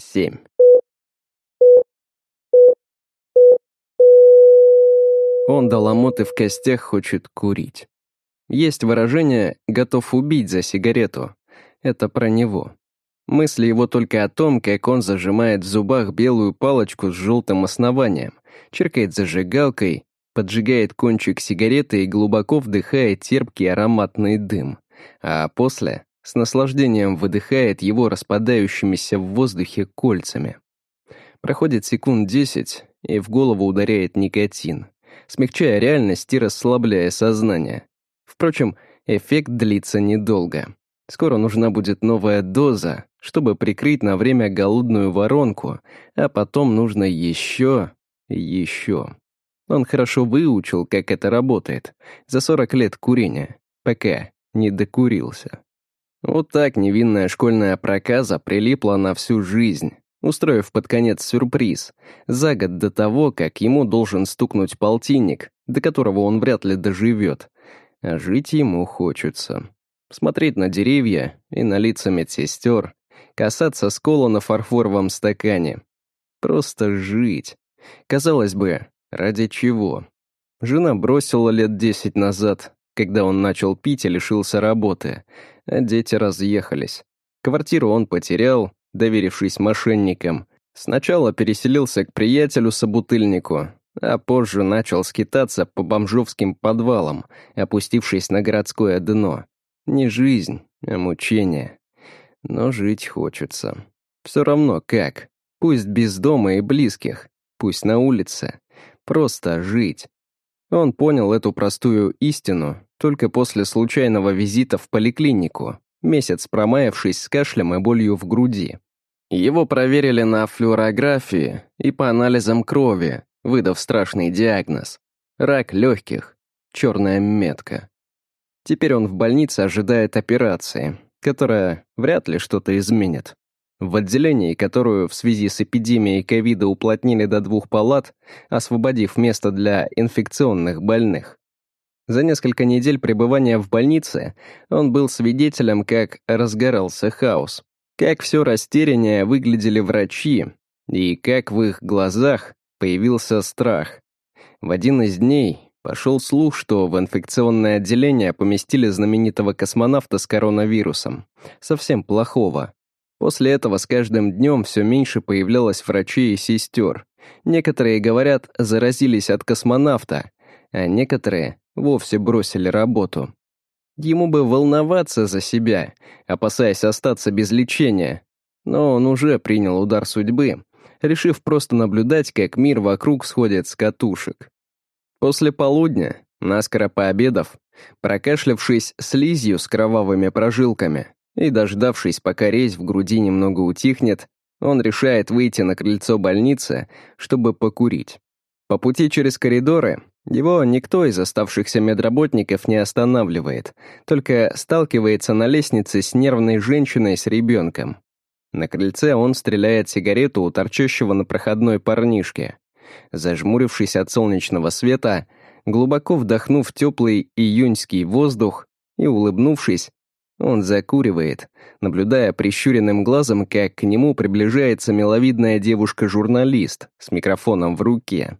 7. Он до ломоты в костях хочет курить. Есть выражение «готов убить за сигарету». Это про него. Мысли его только о том, как он зажимает в зубах белую палочку с желтым основанием, черкает зажигалкой, поджигает кончик сигареты и глубоко вдыхает терпкий ароматный дым, а после с наслаждением выдыхает его распадающимися в воздухе кольцами. Проходит секунд десять, и в голову ударяет никотин, смягчая реальность и расслабляя сознание. Впрочем, эффект длится недолго. Скоро нужна будет новая доза, чтобы прикрыть на время голодную воронку, а потом нужно еще, еще. Он хорошо выучил, как это работает, за 40 лет курения, пока не докурился. Вот так невинная школьная проказа прилипла на всю жизнь, устроив под конец сюрприз, за год до того, как ему должен стукнуть полтинник, до которого он вряд ли доживет. А жить ему хочется. Смотреть на деревья и на лица медсестер, касаться скола на фарфоровом стакане. Просто жить. Казалось бы, ради чего? Жена бросила лет десять назад, когда он начал пить и лишился работы, а дети разъехались. Квартиру он потерял, доверившись мошенникам. Сначала переселился к приятелю-собутыльнику, а позже начал скитаться по бомжовским подвалам, опустившись на городское дно. Не жизнь, а мучение. Но жить хочется. Все равно как. Пусть без дома и близких, пусть на улице. Просто жить. Он понял эту простую истину только после случайного визита в поликлинику, месяц промаявшись с кашлем и болью в груди. Его проверили на флюорографии и по анализам крови, выдав страшный диагноз. Рак легких, черная метка. Теперь он в больнице ожидает операции, которая вряд ли что-то изменит. В отделении, которую в связи с эпидемией ковида уплотнили до двух палат, освободив место для инфекционных больных. За несколько недель пребывания в больнице он был свидетелем, как разгорался хаос, как все растеряннее выглядели врачи и как в их глазах появился страх. В один из дней пошел слух, что в инфекционное отделение поместили знаменитого космонавта с коронавирусом, совсем плохого. После этого с каждым днем все меньше появлялось врачей и сестер. Некоторые, говорят, заразились от космонавта, а некоторые вовсе бросили работу. Ему бы волноваться за себя, опасаясь остаться без лечения. Но он уже принял удар судьбы, решив просто наблюдать, как мир вокруг сходит с катушек. После полудня, наскоро пообедав, прокашлявшись слизью с кровавыми прожилками, и, дождавшись, пока резь в груди немного утихнет, он решает выйти на крыльцо больницы, чтобы покурить. По пути через коридоры его никто из оставшихся медработников не останавливает, только сталкивается на лестнице с нервной женщиной с ребенком. На крыльце он стреляет сигарету у торчащего на проходной парнишки. Зажмурившись от солнечного света, глубоко вдохнув теплый июньский воздух и улыбнувшись, он закуривает, наблюдая прищуренным глазом, как к нему приближается миловидная девушка-журналист с микрофоном в руке.